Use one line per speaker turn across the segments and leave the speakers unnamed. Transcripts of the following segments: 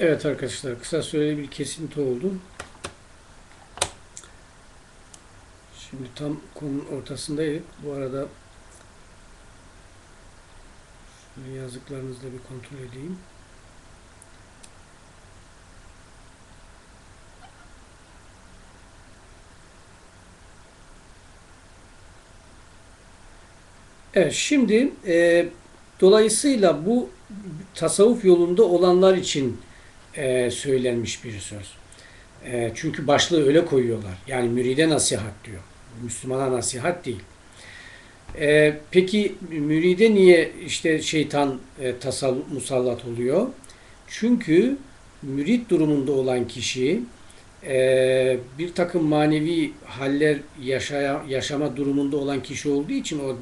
Evet arkadaşlar kısa süreli bir kesinti oldu. Şimdi tam konunun ortasındaydık. Bu arada şöyle yazdıklarınızı da bir kontrol edeyim. Evet şimdi e, dolayısıyla bu tasavvuf yolunda olanlar için e, söylenmiş bir söz. E, çünkü başlığı öyle koyuyorlar. Yani müride nasihat diyor. Müslümana nasihat değil. E, peki müride niye işte şeytan e, tasal musallat oluyor? Çünkü mürit durumunda olan kişi e, bir takım manevi haller yaşaya, yaşama durumunda olan kişi olduğu için o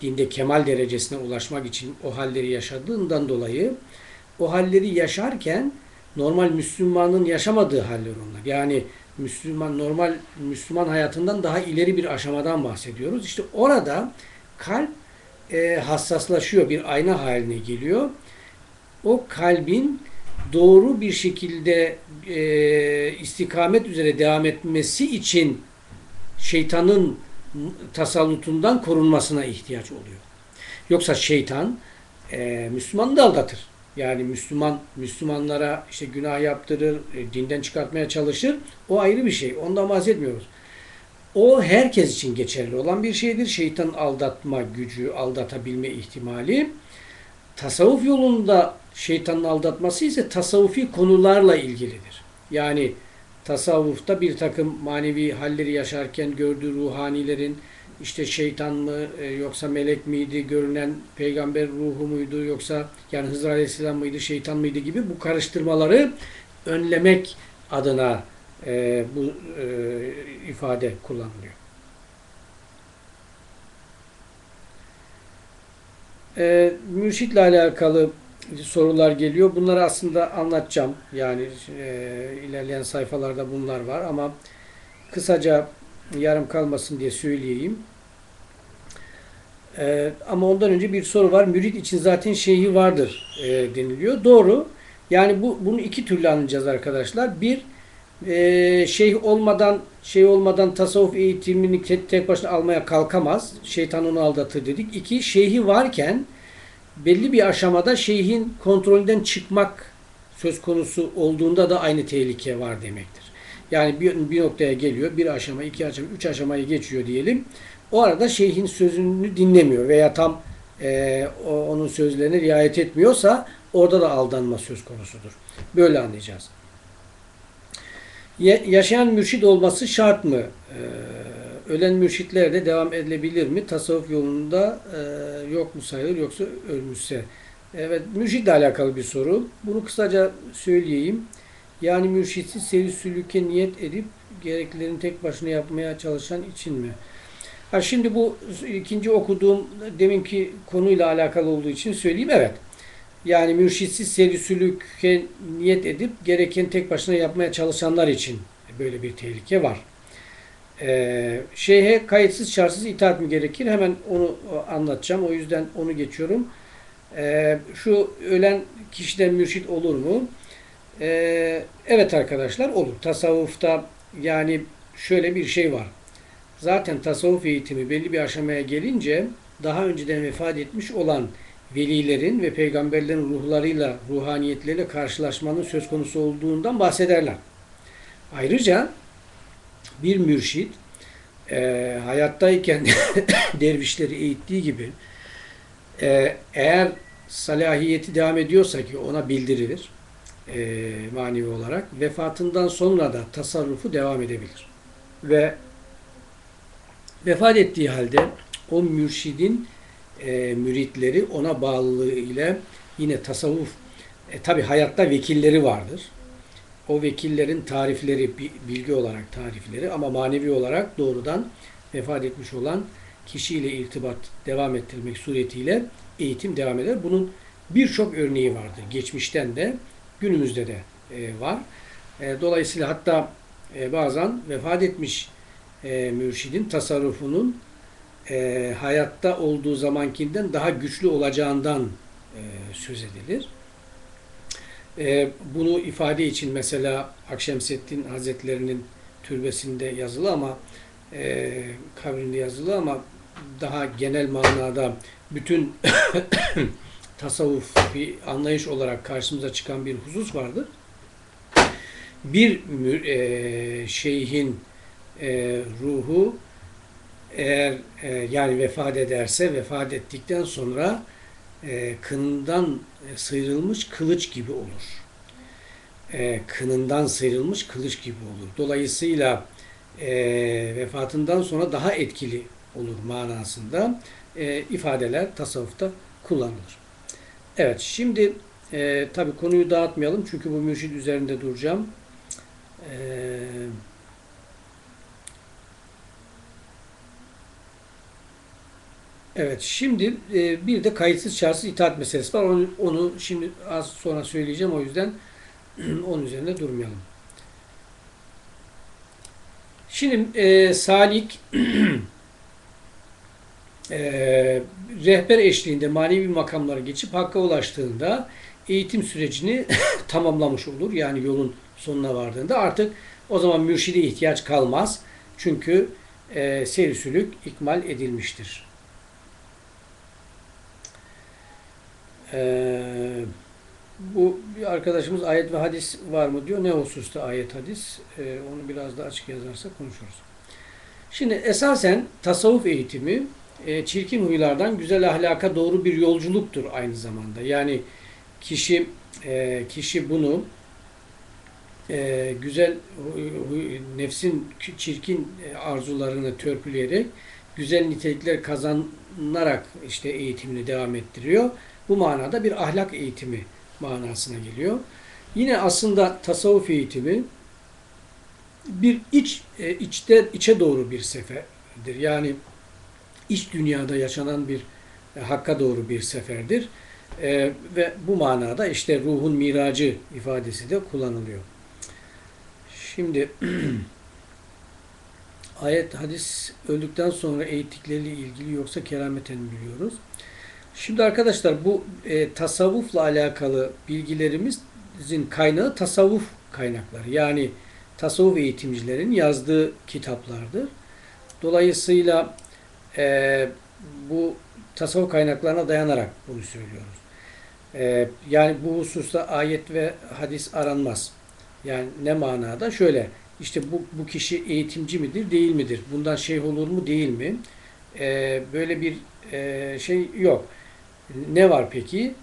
dinde kemal derecesine ulaşmak için o halleri yaşadığından dolayı o halleri yaşarken normal Müslümanın yaşamadığı haller onlar. Yani Müslüman normal Müslüman hayatından daha ileri bir aşamadan bahsediyoruz. İşte orada kalp e, hassaslaşıyor, bir ayna haline geliyor. O kalbin doğru bir şekilde e, istikamet üzere devam etmesi için şeytanın tasallutundan korunmasına ihtiyaç oluyor. Yoksa şeytan e, Müslümanı da aldatır. Yani Müslüman Müslümanlara işte günah yaptırır, e, dinden çıkartmaya çalışır. O ayrı bir şey. Ondan bahsetmiyoruz. O herkes için geçerli olan bir şeydir. Şeytan aldatma gücü, aldatabilme ihtimali. Tasavvuf yolunda şeytanın aldatması ise tasavvufi konularla ilgilidir. Yani tasavvufta bir takım manevi halleri yaşarken gördüğü ruhanilerin işte şeytan mı e, yoksa melek miydi, görünen peygamber ruhu muydu yoksa yani Hızır Aleyhisselam mıydı, şeytan mıydı gibi bu karıştırmaları önlemek adına e, bu e, ifade kullanılıyor. E, mürşitle alakalı sorular geliyor. Bunları aslında anlatacağım. Yani e, ilerleyen sayfalarda bunlar var ama kısaca yarım kalmasın diye söyleyeyim. E, ama ondan önce bir soru var. Mürit için zaten şeyhi vardır e, deniliyor. Doğru. Yani bu bunu iki türlü anlayacağız arkadaşlar. Bir e, şeyh olmadan şey olmadan tasavvuf eğitimini tek, başına almaya kalkamaz. Şeytan onu aldatır dedik. İki, şeyhi varken belli bir aşamada şeyhin kontrolden çıkmak söz konusu olduğunda da aynı tehlike var demektir. Yani bir, bir noktaya geliyor, bir aşama, iki aşama, üç aşamayı geçiyor diyelim. O arada şeyhin sözünü dinlemiyor veya tam e, onun sözlerine riayet etmiyorsa orada da aldanma söz konusudur. Böyle anlayacağız. yaşayan mürşid olması şart mı? Ee, ölen mürşitler de devam edilebilir mi? Tasavvuf yolunda e, yok mu sayılır yoksa ölmüşse? Evet, mürşitle alakalı bir soru. Bunu kısaca söyleyeyim. Yani mürşitsiz seri sülüke niyet edip gereklilerini tek başına yapmaya çalışan için mi? Ha şimdi bu ikinci okuduğum deminki konuyla alakalı olduğu için söyleyeyim. Evet. Yani mürşitsiz seri sülüke niyet edip gereken tek başına yapmaya çalışanlar için böyle bir tehlike var. Ee, şeyhe kayıtsız şartsız itaat mı gerekir? Hemen onu anlatacağım. O yüzden onu geçiyorum. Ee, şu ölen kişiden mürşit olur mu? Ee, evet arkadaşlar olur. Tasavvufta yani şöyle bir şey var. Zaten tasavvuf eğitimi belli bir aşamaya gelince daha önceden vefat etmiş olan velilerin ve peygamberlerin ruhlarıyla, ruhaniyetleriyle karşılaşmanın söz konusu olduğundan bahsederler. Ayrıca bir mürşit e, hayattayken dervişleri eğittiği gibi e, eğer salahiyeti devam ediyorsa ki ona bildirilir e, manevi olarak vefatından sonra da tasarrufu devam edebilir. Ve vefat ettiği halde o mürşidin e, müritleri ona bağlılığı ile yine tasavvuf e, tabi hayatta vekilleri vardır o vekillerin tarifleri, bilgi olarak tarifleri ama manevi olarak doğrudan vefat etmiş olan kişiyle irtibat devam ettirmek suretiyle eğitim devam eder. Bunun birçok örneği vardır. Geçmişten de günümüzde de e, var. E, dolayısıyla hatta e, bazen vefat etmiş mürşidin tasarrufunun hayatta olduğu zamankinden daha güçlü olacağından söz edilir. E, bunu ifade için mesela Akşemseddin Hazretlerinin türbesinde yazılı ama e, kabrinde yazılı ama daha genel manada bütün tasavvuf bir anlayış olarak karşımıza çıkan bir husus vardır. Bir e, şeyhin e, ruhu eğer e, yani vefat ederse vefat ettikten sonra e, kınından sıyrılmış kılıç gibi olur. E, kınından sıyrılmış kılıç gibi olur. Dolayısıyla e, vefatından sonra daha etkili olur manasında e, ifadeler tasavvufta kullanılır. Evet şimdi e, tabi konuyu dağıtmayalım çünkü bu mürşid üzerinde duracağım. Eee Evet, şimdi e, bir de kayıtsız şartsız itaat meselesi var. Onu, onu şimdi az sonra söyleyeceğim. O yüzden onun üzerinde durmayalım. Şimdi e, Salik e, rehber eşliğinde manevi makamlara geçip hakka ulaştığında eğitim sürecini tamamlamış olur. Yani yolun sonuna vardığında artık o zaman mürşide ihtiyaç kalmaz. Çünkü e, seyir ikmal edilmiştir. Ee, bu bir arkadaşımız ayet ve hadis var mı diyor. Ne hususta ayet hadis? Ee, onu biraz daha açık yazarsa konuşuruz. Şimdi esasen tasavvuf eğitimi e, çirkin huylardan güzel ahlaka doğru bir yolculuktur aynı zamanda. Yani kişi e, kişi bunu e, güzel nefsin çirkin arzularını törpüleyerek güzel nitelikler kazanarak işte eğitimini devam ettiriyor. Bu manada bir ahlak eğitimi manasına geliyor. Yine aslında tasavvuf eğitimi bir iç e, içte içe doğru bir seferdir. Yani iç dünyada yaşanan bir e, hakka doğru bir seferdir. E, ve bu manada işte ruhun miracı ifadesi de kullanılıyor. Şimdi ayet, hadis öldükten sonra eğittikleriyle ilgili yoksa kerameten biliyoruz. Şimdi arkadaşlar bu e, tasavvufla alakalı bilgilerimizin kaynağı tasavvuf kaynakları. Yani tasavvuf eğitimcilerin yazdığı kitaplardır. Dolayısıyla e, bu tasavvuf kaynaklarına dayanarak bunu söylüyoruz. E, yani bu hususta ayet ve hadis aranmaz. Yani ne manada? Şöyle, işte bu, bu kişi eğitimci midir, değil midir? Bundan şeyh olur mu, değil mi? E, böyle bir e, şey yok. Ne var peki?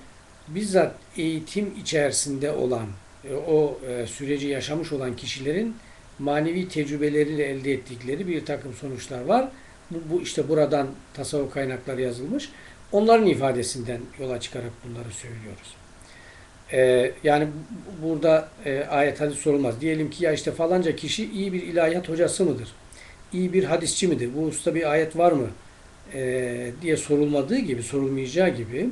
Bizzat eğitim içerisinde olan, e, o e, süreci yaşamış olan kişilerin manevi tecrübeleriyle elde ettikleri bir takım sonuçlar var. Bu, bu işte buradan tasavvuf kaynakları yazılmış. Onların ifadesinden yola çıkarak bunları söylüyoruz. Ee, yani burada e, ayet hadis sorulmaz. Diyelim ki ya işte falanca kişi iyi bir ilahiyat hocası mıdır? İyi bir hadisçi midir? Bu usta bir ayet var mı? E, diye sorulmadığı gibi, sorulmayacağı gibi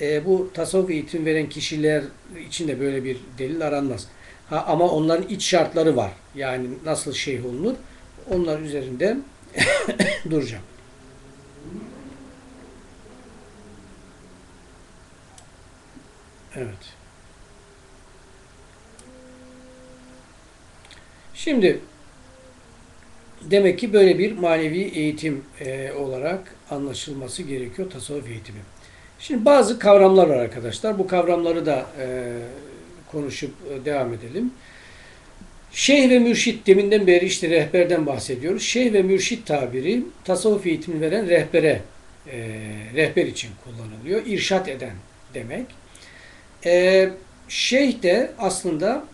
e, bu tasavvuf eğitim veren kişiler için de böyle bir delil aranmaz. Ha, ama onların iç şartları var. Yani nasıl şeyh olunur? Onlar üzerinde duracağım. Evet. Şimdi Demek ki böyle bir manevi eğitim e, olarak anlaşılması gerekiyor tasavvuf eğitimi. Şimdi bazı kavramlar var arkadaşlar. Bu kavramları da e, konuşup e, devam edelim. Şeyh ve mürşit deminden beri işte rehberden bahsediyoruz. Şeyh ve mürşit tabiri tasavvuf eğitimi veren rehbere, e, rehber için kullanılıyor. İrşat eden demek. E, şeyh de aslında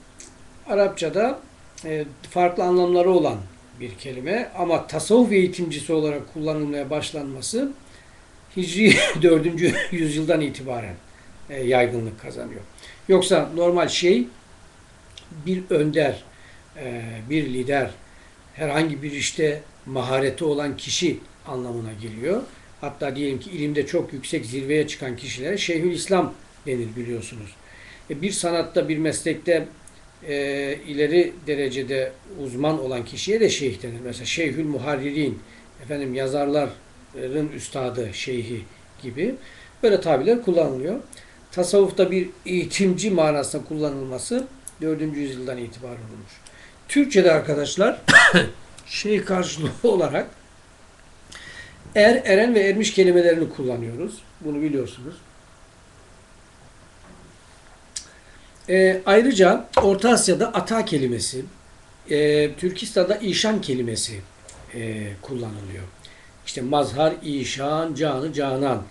Arapçada e, farklı anlamları olan bir kelime ama tasavvuf eğitimcisi olarak kullanılmaya başlanması Hicri 4. yüzyıldan itibaren e, yaygınlık kazanıyor. Yoksa normal şey bir önder, e, bir lider, herhangi bir işte mahareti olan kişi anlamına geliyor. Hatta diyelim ki ilimde çok yüksek zirveye çıkan kişilere Şeyhül İslam denir biliyorsunuz. E, bir sanatta, bir meslekte e, ileri derecede uzman olan kişiye de şeyh denir. Mesela Şeyhül Muharririn, efendim yazarların üstadı, şeyhi gibi böyle tabirler kullanılıyor. tasavvufta bir eğitimci manasında kullanılması 4. yüzyıldan itibaren olmuş. Türkçe'de arkadaşlar şey karşılığı olarak er, eren ve ermiş kelimelerini kullanıyoruz. Bunu biliyorsunuz. E, ayrıca Orta Asya'da ata kelimesi, e, Türkistan'da işan kelimesi e, kullanılıyor. İşte mazhar, işan, canı, canan,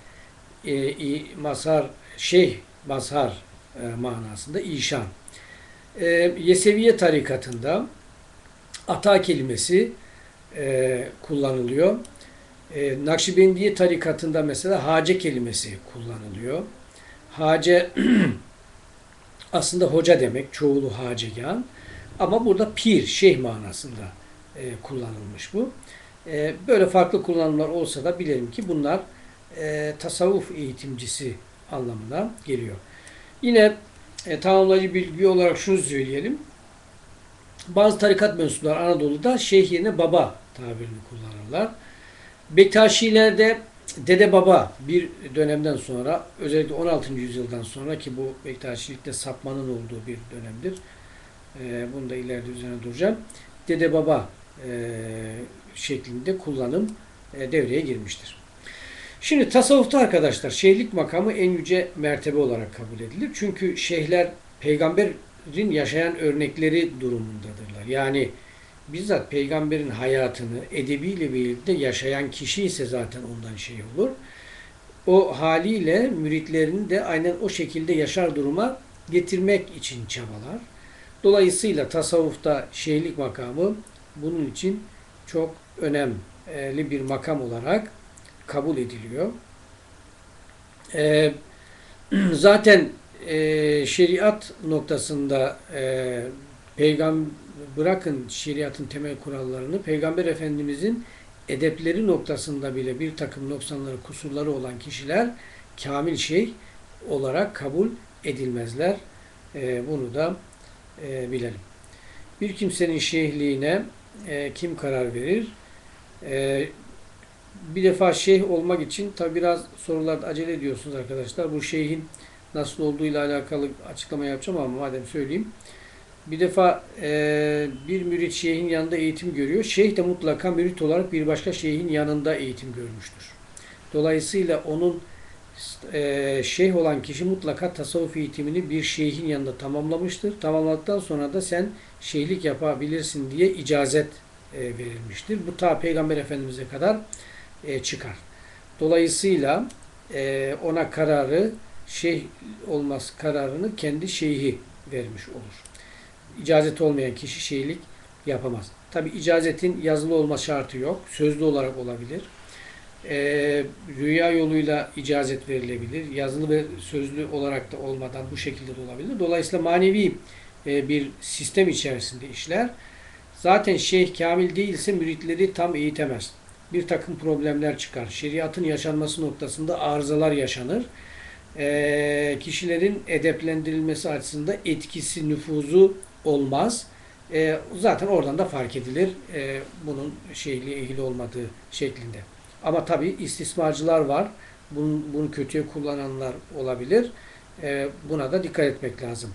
e, i, mazhar, şeyh, mazhar e, manasında işan. E, Yeseviye tarikatında ata kelimesi e, kullanılıyor. E, Nakşibendiye tarikatında mesela hace kelimesi kullanılıyor. Hace aslında hoca demek, çoğulu hacegan. Ama burada pir, şeyh manasında e, kullanılmış bu. E, böyle farklı kullanımlar olsa da bilelim ki bunlar e, tasavvuf eğitimcisi anlamına geliyor. Yine e, tamamlayıcı bilgi olarak şunu söyleyelim. Bazı tarikat mensupları Anadolu'da şeyh yerine baba tabirini kullanırlar. Bektaşilerde dede baba bir dönemden sonra özellikle 16. yüzyıldan sonra ki bu Bektaşilikte sapmanın olduğu bir dönemdir. E, bunu da ileride üzerine duracağım. Dede baba e, şeklinde kullanım e, devreye girmiştir. Şimdi tasavvufta arkadaşlar şeyhlik makamı en yüce mertebe olarak kabul edilir. Çünkü şeyhler peygamberin yaşayan örnekleri durumundadırlar. Yani bizzat peygamberin hayatını edebiyle birlikte yaşayan kişi ise zaten ondan şey olur. O haliyle müritlerini de aynen o şekilde yaşar duruma getirmek için çabalar. Dolayısıyla tasavvufta şeyhlik makamı bunun için çok önemli bir makam olarak kabul ediliyor. Ee, zaten e, şeriat noktasında e, peygamber bırakın şeriatın temel kurallarını Peygamber Efendimizin edepleri noktasında bile bir takım noksanları, kusurları olan kişiler kamil şey olarak kabul edilmezler. E, bunu da e, bilelim. Bir kimsenin şeyhliğine e, kim karar verir? E, bir defa şeyh olmak için tabi biraz sorularda acele ediyorsunuz arkadaşlar. Bu şeyhin nasıl olduğuyla alakalı açıklama yapacağım ama madem söyleyeyim. Bir defa e, bir mürit şeyhin yanında eğitim görüyor. Şeyh de mutlaka mürit olarak bir başka şeyhin yanında eğitim görmüştür. Dolayısıyla onun e, şeyh olan kişi mutlaka tasavvuf eğitimini bir şeyhin yanında tamamlamıştır. Tamamladıktan sonra da sen şeyhlik yapabilirsin diye icazet e, verilmiştir. Bu ta Peygamber Efendimiz'e kadar e, çıkar. Dolayısıyla e, ona kararı şeyh olması kararını kendi şeyhi vermiş olur. İcazet olmayan kişi şeyhlik yapamaz. Tabi icazetin yazılı olma şartı yok. Sözlü olarak olabilir. E, rüya yoluyla icazet verilebilir. Yazılı ve sözlü olarak da olmadan bu şekilde de olabilir. Dolayısıyla manevi e, bir sistem içerisinde işler. Zaten şeyh kamil değilse müritleri tam eğitemez. Bir takım problemler çıkar. Şeriatın yaşanması noktasında arızalar yaşanır. E, kişilerin edeplendirilmesi açısından etkisi, nüfuzu olmaz. E, zaten oradan da fark edilir e, bunun şeyle ilgili olmadığı şeklinde. Ama tabi istismarcılar var. Bunu, bunu kötüye kullananlar olabilir. E, buna da dikkat etmek lazım.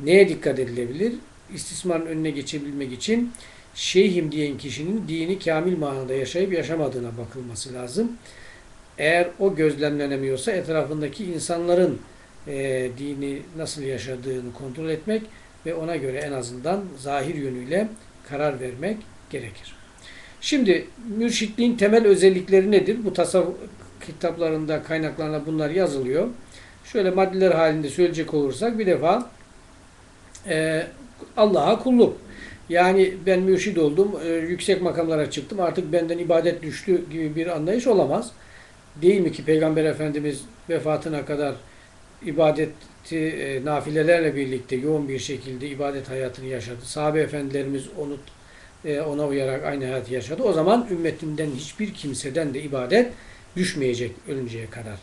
Neye dikkat edilebilir? İstismarın önüne geçebilmek için şeyhim diyen kişinin dini kamil manada yaşayıp yaşamadığına bakılması lazım. Eğer o gözlemlenemiyorsa etrafındaki insanların e, dini nasıl yaşadığını kontrol etmek ve ona göre en azından zahir yönüyle karar vermek gerekir. Şimdi mürşitliğin temel özellikleri nedir? Bu tasavvuf kitaplarında, kaynaklarında bunlar yazılıyor. Şöyle maddeler halinde söyleyecek olursak bir defa e, Allah'a kulluk. Yani ben mürşid oldum, e, yüksek makamlara çıktım, artık benden ibadet düştü gibi bir anlayış olamaz. Değil mi ki Peygamber Efendimiz vefatına kadar ibadeti e, nafilelerle birlikte yoğun bir şekilde ibadet hayatını yaşadı. Sahabe efendilerimiz onu e, ona uyarak aynı hayatı yaşadı. O zaman ümmetinden hiçbir kimseden de ibadet düşmeyecek ölünceye kadar.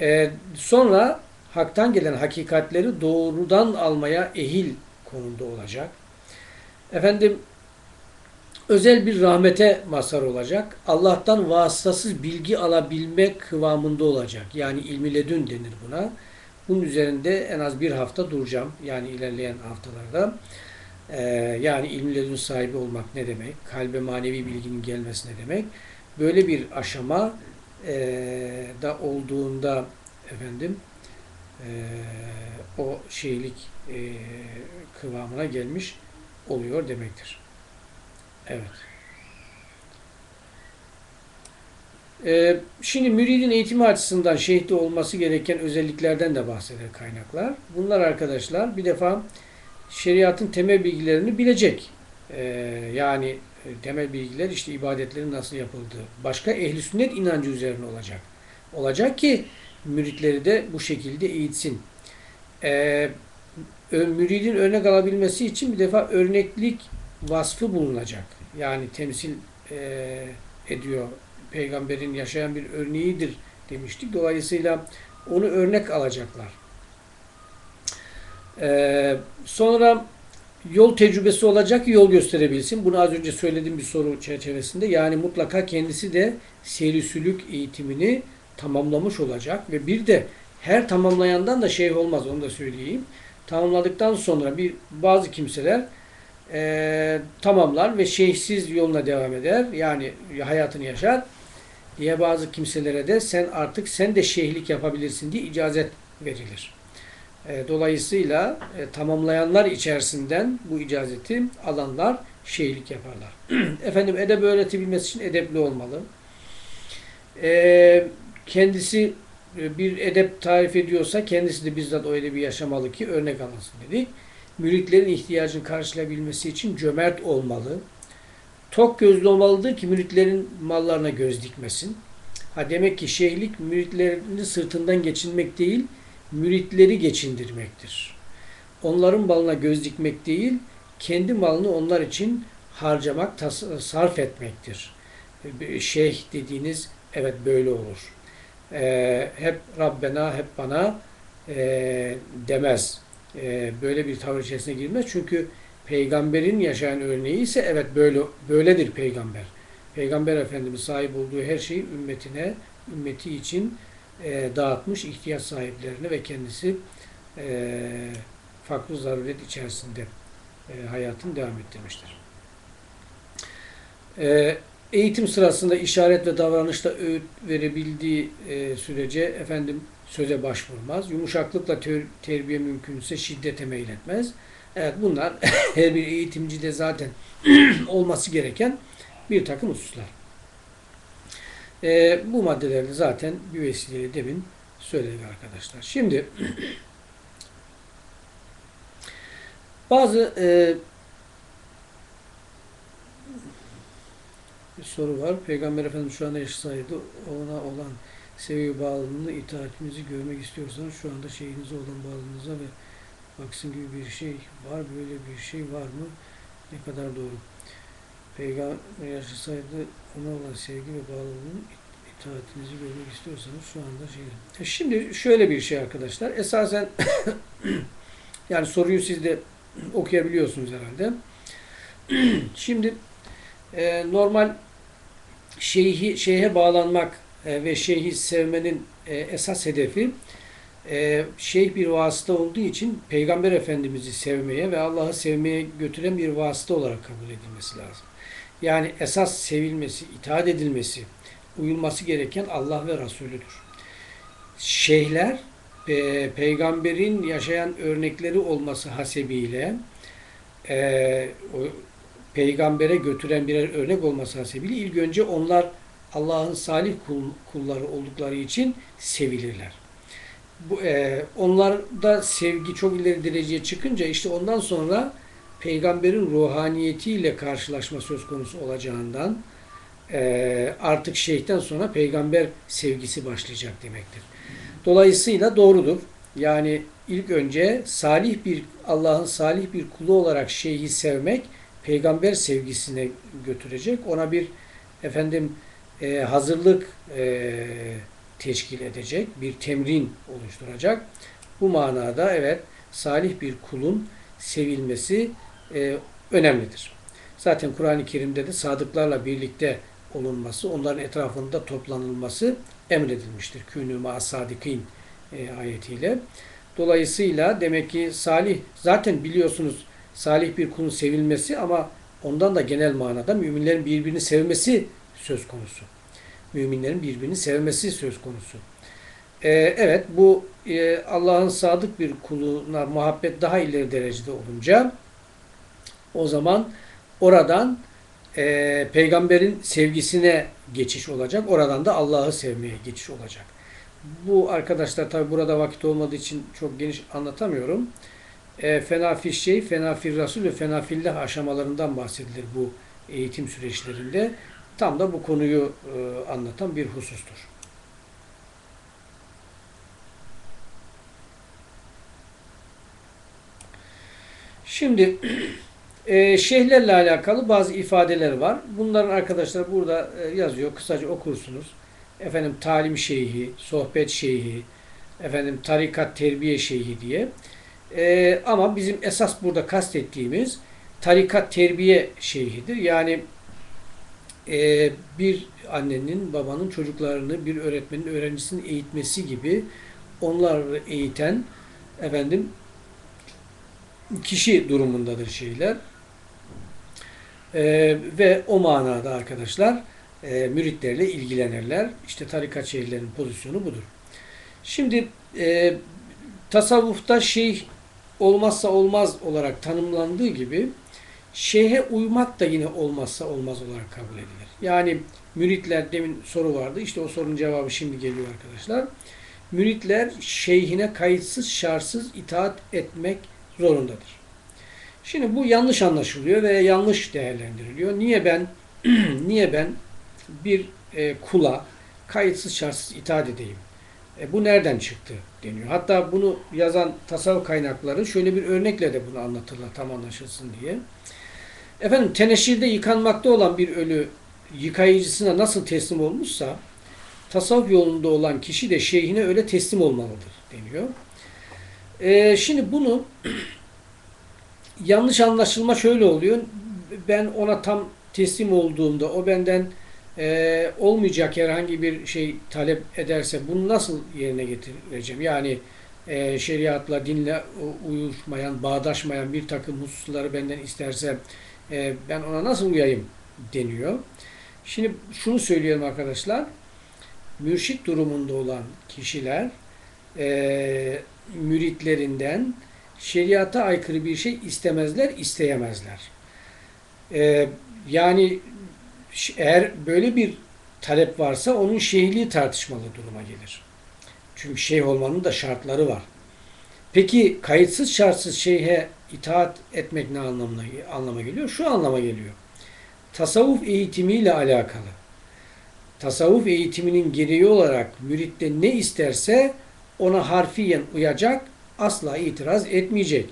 E, sonra haktan gelen hakikatleri doğrudan almaya ehil konumda olacak. Efendim özel bir rahmete mazhar olacak. Allah'tan vasıtasız bilgi alabilme kıvamında olacak. Yani ilmi ledün denir buna. Bunun üzerinde en az bir hafta duracağım. Yani ilerleyen haftalarda. Ee, yani ilmilerin sahibi olmak ne demek? Kalbe manevi bilginin gelmesi ne demek? Böyle bir aşama e, da olduğunda efendim e, o şeylik e, kıvamına gelmiş oluyor demektir. Evet. Ee, şimdi müridin eğitimi açısından şeyhte olması gereken özelliklerden de bahseder kaynaklar. Bunlar arkadaşlar bir defa şeriatın temel bilgilerini bilecek. Ee, yani e, temel bilgiler işte ibadetlerin nasıl yapıldığı. Başka ehli sünnet inancı üzerine olacak. Olacak ki müritleri de bu şekilde eğitsin. Ee, müridin örnek alabilmesi için bir defa örneklik vasfı bulunacak. Yani temsil e, ediyor. Peygamberin yaşayan bir örneğidir demiştik. Dolayısıyla onu örnek alacaklar. Ee, sonra yol tecrübesi olacak ki yol gösterebilsin. Bunu az önce söylediğim bir soru çerçevesinde. Yani mutlaka kendisi de seri sülük eğitimini tamamlamış olacak ve bir de her tamamlayandan da şey olmaz onu da söyleyeyim. Tamamladıktan sonra bir bazı kimseler e, tamamlar ve şeyhsiz yoluna devam eder. Yani hayatını yaşar. Diye bazı kimselere de sen artık sen de şeyhlik yapabilirsin diye icazet verilir. E, dolayısıyla e, tamamlayanlar içerisinden bu icazeti alanlar şeyhlik yaparlar. Efendim edeb öğretebilmesi için edepli olmalı. E, kendisi bir edep tarif ediyorsa kendisi de bizzat o edebi yaşamalı ki örnek alınsın dedik. Müritlerin ihtiyacını karşılayabilmesi için cömert olmalı. Tok gözlü olmalıdır ki müritlerin mallarına göz dikmesin. Ha demek ki şeyhlik müritlerini sırtından geçinmek değil, müritleri geçindirmektir. Onların malına göz dikmek değil, kendi malını onlar için harcamak, sarf etmektir. Şeyh dediğiniz evet böyle olur. Ee, hep Rabbena, hep bana e, demez. E, böyle bir tavır içerisine girmez. Çünkü peygamberin yaşayan örneği ise evet böyle böyledir peygamber. Peygamber Efendimiz sahip olduğu her şeyi ümmetine, ümmeti için e, dağıtmış ihtiyaç sahiplerine ve kendisi e, farklı zaruret içerisinde e, hayatını devam ettirmiştir. E, eğitim sırasında işaret ve davranışta öğüt verebildiği e, sürece efendim söze başvurmaz. Yumuşaklıkla ter terbiye mümkünse şiddete meyletmez. Evet bunlar her bir eğitimcide zaten olması gereken bir takım hususlar. E, bu maddeleri zaten bir vesileyle demin söyledik arkadaşlar. Şimdi bazı e, bir soru var. Peygamber Efendimiz şu anda yaşasaydı ona olan sevgi bağlılığını, itaatimizi görmek istiyorsanız şu anda şeyinize olan bağlılığınıza ve baksın gibi bir şey var. Böyle bir şey var mı? Ne kadar doğru. Peygamber yaşasaydı ona olan sevgi ve bağlılığın itaatinizi görmek istiyorsanız şu anda şey. E şimdi şöyle bir şey arkadaşlar. Esasen yani soruyu siz de okuyabiliyorsunuz herhalde. Şimdi e, normal şeyhi şeyhe bağlanmak e, ve şeyhi sevmenin e, esas hedefi e, şeyh bir vasıta olduğu için Peygamber Efendimiz'i sevmeye ve Allah'ı sevmeye götüren bir vasıta olarak kabul edilmesi lazım. Yani esas sevilmesi, itaat edilmesi, uyulması gereken Allah ve Resulüdür. Şeyhler e, peygamberin yaşayan örnekleri olması hasebiyle e, peygambere götüren birer örnek olması hasebiyle ilk önce onlar Allah'ın salih kul, kulları oldukları için sevilirler. Bu, e, onlarda sevgi çok ileri dereceye çıkınca işte ondan sonra peygamberin ruhaniyetiyle karşılaşma söz konusu olacağından e, artık şeyhten sonra peygamber sevgisi başlayacak demektir. Dolayısıyla doğrudur. Yani ilk önce salih bir Allah'ın salih bir kulu olarak şeyhi sevmek peygamber sevgisine götürecek. Ona bir efendim e, hazırlık e, teşkil edecek, bir temrin oluşturacak. Bu manada evet salih bir kulun sevilmesi e, önemlidir. Zaten Kur'an-ı Kerim'de de sadıklarla birlikte olunması, onların etrafında toplanılması emredilmiştir. Künü ma sadikin e, ayetiyle. Dolayısıyla demek ki salih zaten biliyorsunuz salih bir kulun sevilmesi ama ondan da genel manada müminlerin birbirini sevmesi söz konusu. Müminlerin birbirini sevmesi söz konusu. Ee, evet bu e, Allah'ın sadık bir kuluna muhabbet daha ileri derecede olunca o zaman oradan e, peygamberin sevgisine geçiş olacak. Oradan da Allah'ı sevmeye geçiş olacak. Bu arkadaşlar tabi burada vakit olmadığı için çok geniş anlatamıyorum. E, fena fil şey, fena fil rasul ve fena fillah aşamalarından bahsedilir bu eğitim süreçlerinde. Tam da bu konuyu e, anlatan bir husustur. Şimdi e, alakalı bazı ifadeler var. Bunların arkadaşlar burada e, yazıyor. Kısaca okursunuz. Efendim talim şeyhi, sohbet şeyhi, efendim tarikat terbiye şeyhi diye. E, ama bizim esas burada kastettiğimiz tarikat terbiye şeyhidir. Yani e, bir annenin, babanın çocuklarını, bir öğretmenin öğrencisini eğitmesi gibi onları eğiten efendim kişi durumundadır şeyler. E, ve o manada arkadaşlar e, müritlerle ilgilenirler. İşte tarikat şeyhlerinin pozisyonu budur. Şimdi e, tasavvufta şeyh olmazsa olmaz olarak tanımlandığı gibi şeyhe uymak da yine olmazsa olmaz olarak kabul edilir. Yani müritler demin soru vardı. İşte o sorunun cevabı şimdi geliyor arkadaşlar. Müritler şeyhine kayıtsız şartsız itaat etmek zorundadır. Şimdi bu yanlış anlaşılıyor ve yanlış değerlendiriliyor. Niye ben niye ben bir e, kula kayıtsız şartsız itaat edeyim? E, bu nereden çıktı deniyor. Hatta bunu yazan tasavvuf kaynakları şöyle bir örnekle de bunu anlatırlar tam anlaşılsın diye. Efendim teneşirde yıkanmakta olan bir ölü yıkayıcısına nasıl teslim olmuşsa tasavvuf yolunda olan kişi de şeyhine öyle teslim olmalıdır deniyor. E, şimdi bunu yanlış anlaşılma şöyle oluyor. Ben ona tam teslim olduğumda o benden e, olmayacak herhangi bir şey talep ederse bunu nasıl yerine getireceğim? Yani e, şeriatla, dinle uyuşmayan, bağdaşmayan bir takım hususları benden isterse e, ben ona nasıl uyayım deniyor. Şimdi şunu söyleyelim arkadaşlar. Mürşit durumunda olan kişiler e, müritlerinden şeriata aykırı bir şey istemezler, isteyemezler. E, yani eğer böyle bir talep varsa onun şeyhliği tartışmalı duruma gelir. Çünkü şeyh olmanın da şartları var. Peki kayıtsız şartsız şeyhe itaat etmek ne anlamına anlama geliyor? Şu anlama geliyor. Tasavvuf eğitimiyle alakalı. Tasavvuf eğitiminin gereği olarak müritte ne isterse ona harfiyen uyacak, asla itiraz etmeyecek.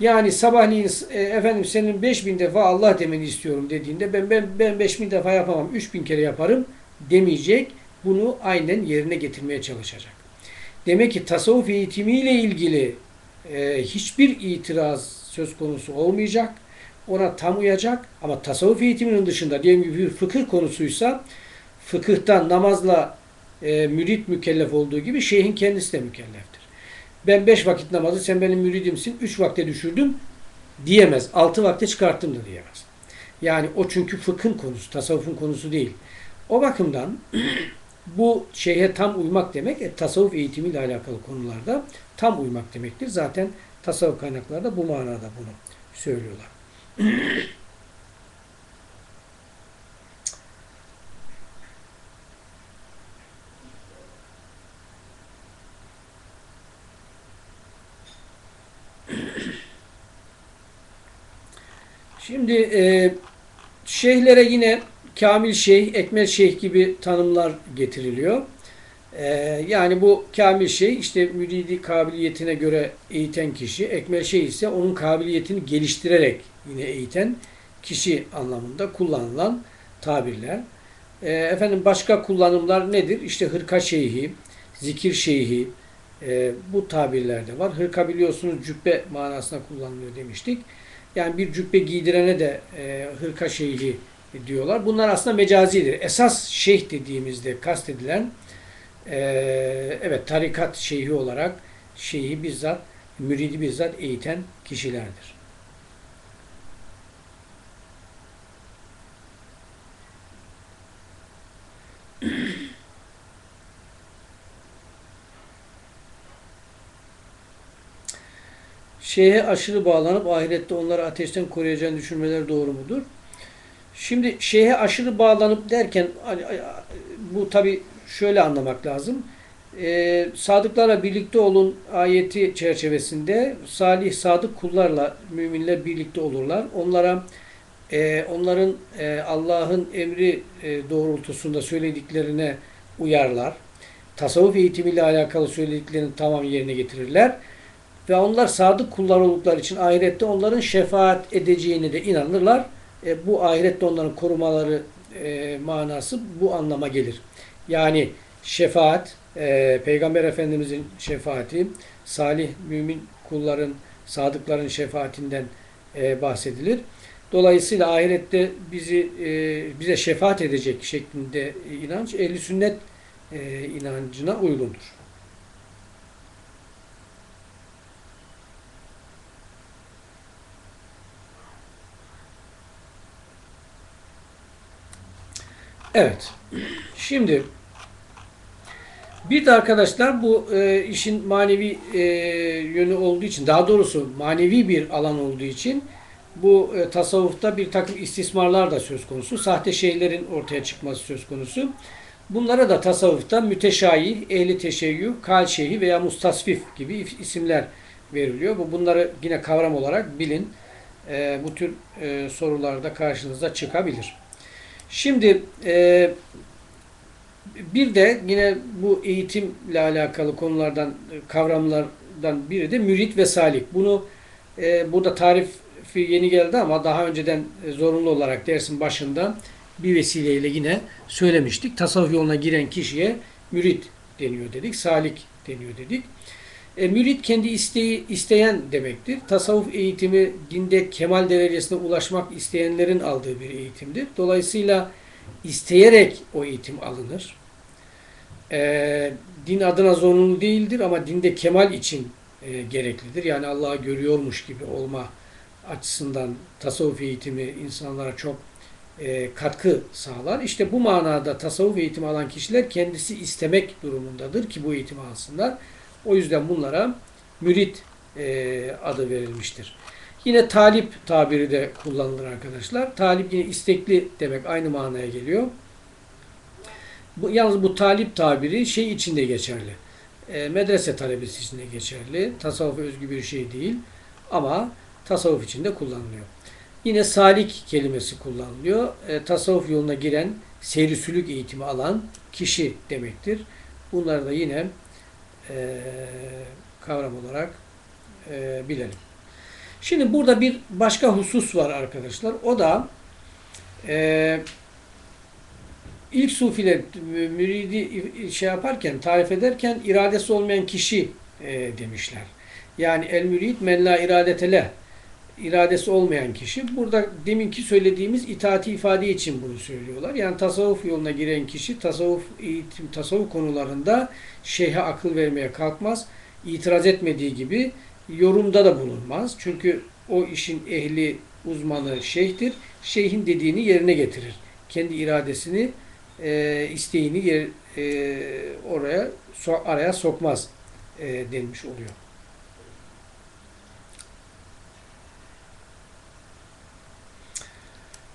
Yani sabahleyin e, efendim senin 5000 defa Allah demeni istiyorum dediğinde ben ben ben 5000 defa yapamam. 3000 kere yaparım demeyecek. Bunu aynen yerine getirmeye çalışacak. Demek ki tasavvuf eğitimiyle ilgili e, hiçbir itiraz söz konusu olmayacak. Ona tam uyacak ama tasavvuf eğitiminin dışında diyelim gibi bir fıkıh konusuysa fıkıhtan namazla e, mürit mükellef olduğu gibi şeyhin kendisi de mükelleftir. Ben beş vakit namazı sen benim müridimsin, üç vakte düşürdüm diyemez. Altı vakte çıkarttım da diyemez. Yani o çünkü fıkhın konusu, tasavvufun konusu değil. O bakımdan bu şeyhe tam uymak demek e, tasavvuf eğitimiyle alakalı konularda tam uymak demektir. Zaten tasavvuf kaynaklarda bu manada bunu söylüyorlar. Şimdi e, şeyhlere yine kamil şeyh, ekmel şeyh gibi tanımlar getiriliyor. E, yani bu kamil şeyh işte müridi kabiliyetine göre eğiten kişi, ekmel şeyh ise onun kabiliyetini geliştirerek yine eğiten kişi anlamında kullanılan tabirler. E, efendim başka kullanımlar nedir? İşte hırka şeyhi, zikir şeyhi, e, bu tabirlerde var. Hırka biliyorsunuz cübbe manasına kullanılıyor demiştik. Yani bir cübbe giydirene de e, hırka şeyhi diyorlar. Bunlar aslında mecazidir. Esas şeyh dediğimizde kastedilen e, evet tarikat şeyhi olarak şeyhi bizzat, müridi bizzat eğiten kişilerdir. Şeyhe aşırı bağlanıp ahirette onları ateşten koruyacağını düşünmeleri doğru mudur? Şimdi şeyhe aşırı bağlanıp derken hani, bu tabi şöyle anlamak lazım. Ee, sadıklarla birlikte olun ayeti çerçevesinde salih sadık kullarla müminler birlikte olurlar. Onlara e, onların e, Allah'ın emri e, doğrultusunda söylediklerine uyarlar. Tasavvuf eğitimiyle alakalı söylediklerini tamam yerine getirirler. Ve onlar sadık kullar oldukları için ahirette onların şefaat edeceğini de inanırlar. E, bu ahirette onların korumaları e, manası bu anlama gelir. Yani şefaat, e, Peygamber Efendimizin şefaati, salih mümin kulların, sadıkların şefaatinden e, bahsedilir. Dolayısıyla ahirette bizi e, bize şefaat edecek şeklinde inanç ehli sünnet e, inancına uygundur. Evet. Şimdi bir de arkadaşlar bu e, işin manevi e, yönü olduğu için daha doğrusu manevi bir alan olduğu için bu e, tasavvufta bir takım istismarlar da söz konusu. Sahte şeylerin ortaya çıkması söz konusu. Bunlara da tasavvufta müteşayih, ehli teşeyyü, kal şeyhi veya mustasfif gibi isimler veriliyor. Bu bunları yine kavram olarak bilin. E, bu tür e, sorularda karşınıza çıkabilir. Şimdi e, bir de yine bu eğitimle alakalı konulardan, kavramlardan biri de mürit ve salik. Bunu e, burada tarifi yeni geldi ama daha önceden zorunlu olarak dersin başında bir vesileyle yine söylemiştik. Tasavvuf yoluna giren kişiye mürit deniyor dedik, salik deniyor dedik. E, mürit kendi isteği isteyen demektir. Tasavvuf eğitimi dinde kemal derecesine ulaşmak isteyenlerin aldığı bir eğitimdir. Dolayısıyla isteyerek o eğitim alınır. E, din adına zorunlu değildir ama dinde kemal için e, gereklidir. Yani Allah'ı görüyormuş gibi olma açısından tasavvuf eğitimi insanlara çok e, katkı sağlar. İşte bu manada tasavvuf eğitimi alan kişiler kendisi istemek durumundadır ki bu eğitimi alsınlar. O yüzden bunlara mürit e, adı verilmiştir. Yine talip tabiri de kullanılır arkadaşlar. Talip yine istekli demek aynı manaya geliyor. Bu, yalnız bu talip tabiri şey içinde geçerli. E, medrese talebesi içinde geçerli. Tasavvuf özgü bir şey değil. Ama tasavvuf içinde kullanılıyor. Yine salik kelimesi kullanılıyor. E, tasavvuf yoluna giren, seyri sülük eğitimi alan kişi demektir. Bunları da yine e, kavram olarak e, bilelim. Şimdi burada bir başka husus var arkadaşlar. O da e, ilk sufiler müridi şey yaparken, tarif ederken iradesi olmayan kişi e, demişler. Yani el mürid men la iradetele iradesi olmayan kişi. Burada deminki söylediğimiz itaati ifade için bunu söylüyorlar. Yani tasavvuf yoluna giren kişi tasavvuf eğitim, tasavvuf konularında şeyhe akıl vermeye kalkmaz. İtiraz etmediği gibi yorumda da bulunmaz. Çünkü o işin ehli, uzmanı şeyhtir. Şeyhin dediğini yerine getirir. Kendi iradesini, e, isteğini yer, e, oraya so, araya sokmaz e, denmiş oluyor.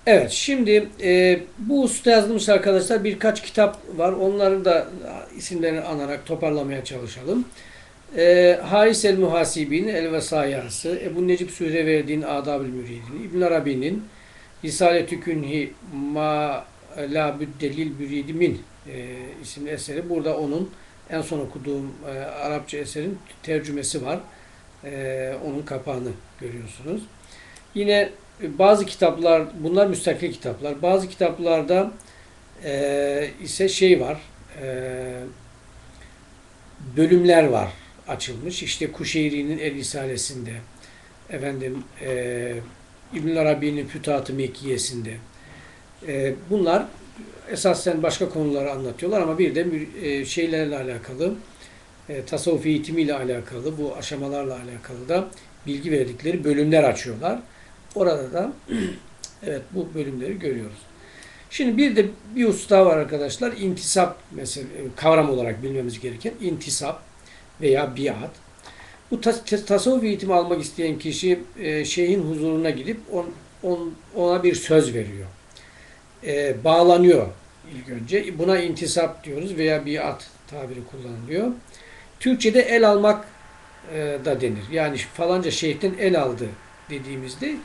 Evet, şimdi e, bu usta yazılmış arkadaşlar birkaç kitap var. Onları da isimlerini anarak toparlamaya çalışalım. E, Haris el-Muhasibin el-Vesayası, Ebu Necip Sühreverdi'nin Adab-ül Müridin, İbn Arabi'nin Risale-tü Künhi Ma La Büddelil Müridimin e, isimli eseri. Burada onun en son okuduğum e, Arapça eserin tercümesi var. E, onun kapağını görüyorsunuz. Yine bazı kitaplar, bunlar müstakil kitaplar. Bazı kitaplarda e, ise şey var, e, bölümler var açılmış. İşte Kuşeyri'nin El Risalesinde, efendim e, İbn Arabi'nin Fütat-ı Mekkiyesinde. E, bunlar esasen başka konuları anlatıyorlar ama bir de e, şeylerle alakalı, e, tasavvuf eğitimiyle alakalı, bu aşamalarla alakalı da bilgi verdikleri bölümler açıyorlar. Orada da evet bu bölümleri görüyoruz. Şimdi bir de bir usta var arkadaşlar. İntisap mesela kavram olarak bilmemiz gereken intisap veya biat. Bu tas- tasavvuf eğitimi almak isteyen kişi e, şeyhin huzuruna gidip on, on, ona bir söz veriyor. E, bağlanıyor ilk önce. Buna intisap diyoruz veya biat tabiri kullanılıyor. Türkçe'de el almak e, da denir. Yani falanca şeyhten el aldı dediğimizde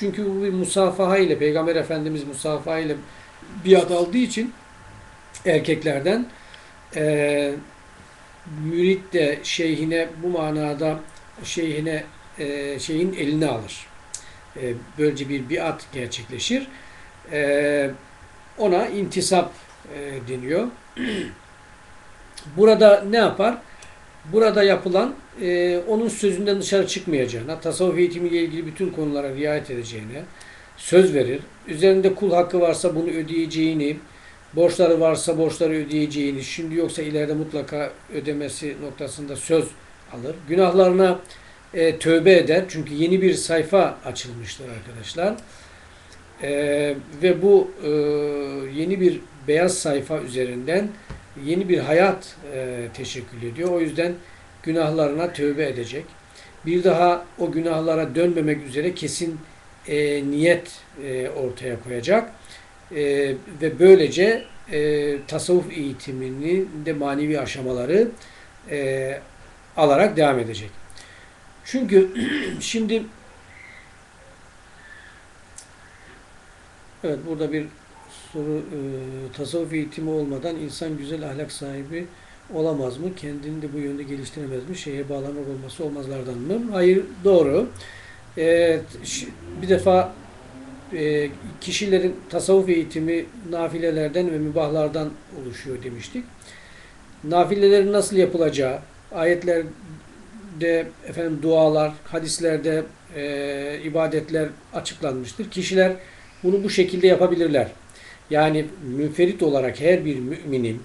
çünkü bu bir musafaha ile Peygamber Efendimiz musafaha ile biat aldığı için erkeklerden e, mürit de şeyhine bu manada şeyhine e, şeyin elini alır. E, böylece bir biat gerçekleşir. E, ona intisap e, deniyor. Burada ne yapar? Burada yapılan e, onun sözünden dışarı çıkmayacağına, tasavvuf eğitimiyle ilgili bütün konulara riayet edeceğine söz verir. Üzerinde kul hakkı varsa bunu ödeyeceğini, borçları varsa borçları ödeyeceğini, şimdi yoksa ileride mutlaka ödemesi noktasında söz alır. Günahlarına e, tövbe eder. Çünkü yeni bir sayfa açılmıştır arkadaşlar. E, ve bu e, yeni bir beyaz sayfa üzerinden yeni bir hayat e, teşekkül ediyor. O yüzden günahlarına tövbe edecek. Bir daha o günahlara dönmemek üzere kesin e, niyet e, ortaya koyacak. E, ve böylece e, tasavvuf eğitiminin de manevi aşamaları e, alarak devam edecek. Çünkü şimdi evet burada bir soru e, tasavvuf eğitimi olmadan insan güzel ahlak sahibi olamaz mı? Kendini de bu yönde geliştiremez mi? Şeye bağlamak olması olmazlardan mı? Hayır, doğru. E, bir defa e, kişilerin tasavvuf eğitimi nafilelerden ve mübahlardan oluşuyor demiştik. Nafilelerin nasıl yapılacağı, ayetlerde efendim dualar, hadislerde e, ibadetler açıklanmıştır. Kişiler bunu bu şekilde yapabilirler. Yani münferit olarak her bir müminin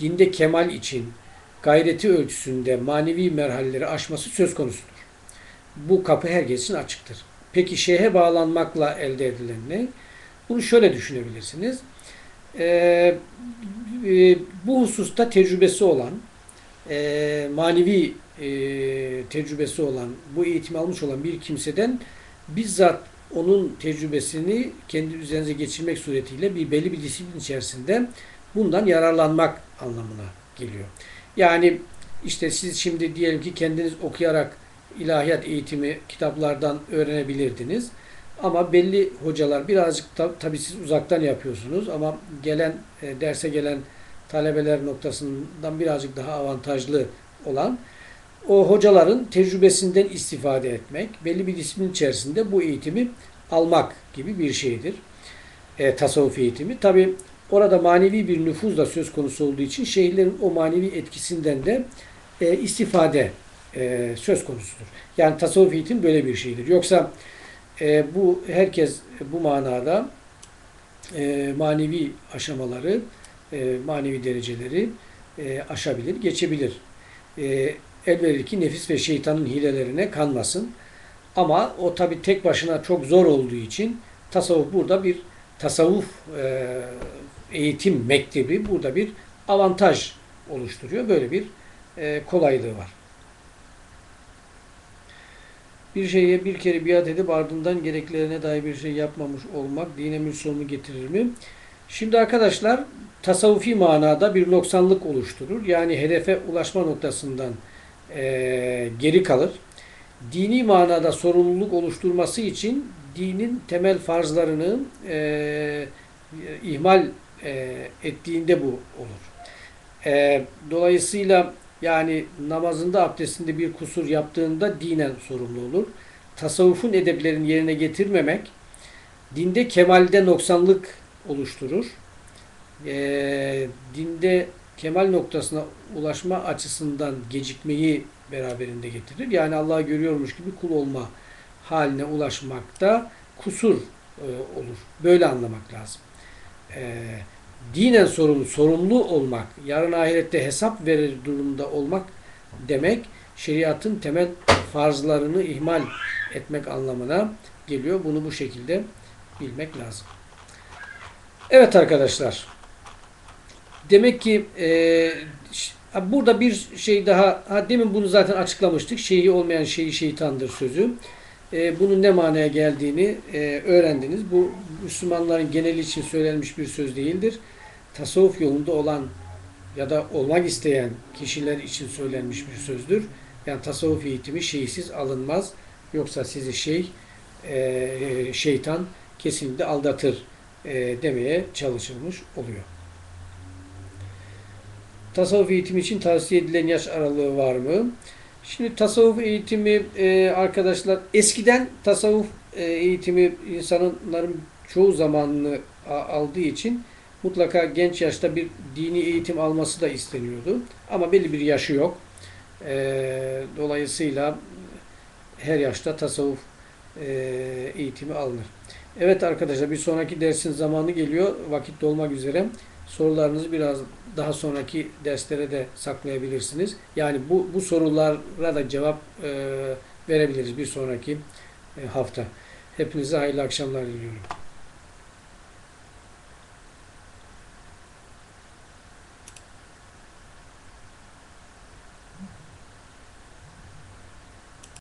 dinde kemal için gayreti ölçüsünde manevi merhaleleri aşması söz konusudur. Bu kapı herkes için açıktır. Peki şeyhe bağlanmakla elde edilen ne? Bunu şöyle düşünebilirsiniz. Ee, e, bu hususta tecrübesi olan, e, manevi e, tecrübesi olan, bu eğitimi almış olan bir kimseden bizzat onun tecrübesini kendi üzerinize geçirmek suretiyle bir belli bir disiplin içerisinde bundan yararlanmak anlamına geliyor. Yani işte siz şimdi diyelim ki kendiniz okuyarak ilahiyat eğitimi kitaplardan öğrenebilirdiniz. Ama belli hocalar birazcık da, tabii siz uzaktan yapıyorsunuz ama gelen e, derse gelen talebeler noktasından birazcık daha avantajlı olan o hocaların tecrübesinden istifade etmek, belli bir disiplin içerisinde bu eğitimi almak gibi bir şeydir. E, tasavvuf eğitimi. Tabi orada manevi bir nüfuz da söz konusu olduğu için şehirlerin o manevi etkisinden de e, istifade e, söz konusudur. Yani tasavvuf eğitim böyle bir şeydir. Yoksa e, bu herkes bu manada e, manevi aşamaları, e, manevi dereceleri e, aşabilir, geçebilir. E, el verir ki nefis ve şeytanın hilelerine kanmasın. Ama o tabi tek başına çok zor olduğu için tasavvuf burada bir tasavvuf e, eğitim mektebi burada bir avantaj oluşturuyor. Böyle bir e, kolaylığı var. Bir şeye bir kere biat edip ardından gereklerine dair bir şey yapmamış olmak dine müsonu getirir mi? Şimdi arkadaşlar tasavvufi manada bir noksanlık oluşturur. Yani hedefe ulaşma noktasından e, geri kalır. Dini manada sorumluluk oluşturması için dinin temel farzlarını e, ihmal e, ettiğinde bu olur. E, dolayısıyla yani namazında, abdestinde bir kusur yaptığında dinen sorumlu olur. Tasavvufun edeplerini yerine getirmemek, dinde kemalde noksanlık oluşturur. E, dinde kemal noktasına ulaşma açısından gecikmeyi beraberinde getirir. Yani Allah'ı görüyormuş gibi kul olma haline ulaşmakta kusur e, olur. Böyle anlamak lazım. E, dinen sorumlu, sorumlu olmak, yarın ahirette hesap verir durumda olmak demek şeriatın temel farzlarını ihmal etmek anlamına geliyor. Bunu bu şekilde bilmek lazım. Evet arkadaşlar. Demek ki e, burada bir şey daha ha, demin bunu zaten açıklamıştık. Şeyhi olmayan şeyi şeytandır sözü. E, bunun ne manaya geldiğini e, öğrendiniz. Bu Müslümanların geneli için söylenmiş bir söz değildir. Tasavvuf yolunda olan ya da olmak isteyen kişiler için söylenmiş bir sözdür. Yani tasavvuf eğitimi şeysiz alınmaz. Yoksa sizi şey e, şeytan kesinlikle aldatır e, demeye çalışılmış oluyor. Tasavvuf eğitimi için tavsiye edilen yaş aralığı var mı? Şimdi tasavvuf eğitimi e, arkadaşlar eskiden tasavvuf e, eğitimi insanların çoğu zamanını aldığı için mutlaka genç yaşta bir dini eğitim alması da isteniyordu. Ama belli bir yaşı yok. E, dolayısıyla her yaşta tasavvuf e, eğitimi alınır. Evet arkadaşlar bir sonraki dersin zamanı geliyor. Vakit dolmak üzere. Sorularınızı biraz daha sonraki derslere de saklayabilirsiniz. Yani bu, bu sorulara da cevap e, verebiliriz bir sonraki e, hafta. Hepinize hayırlı akşamlar diliyorum.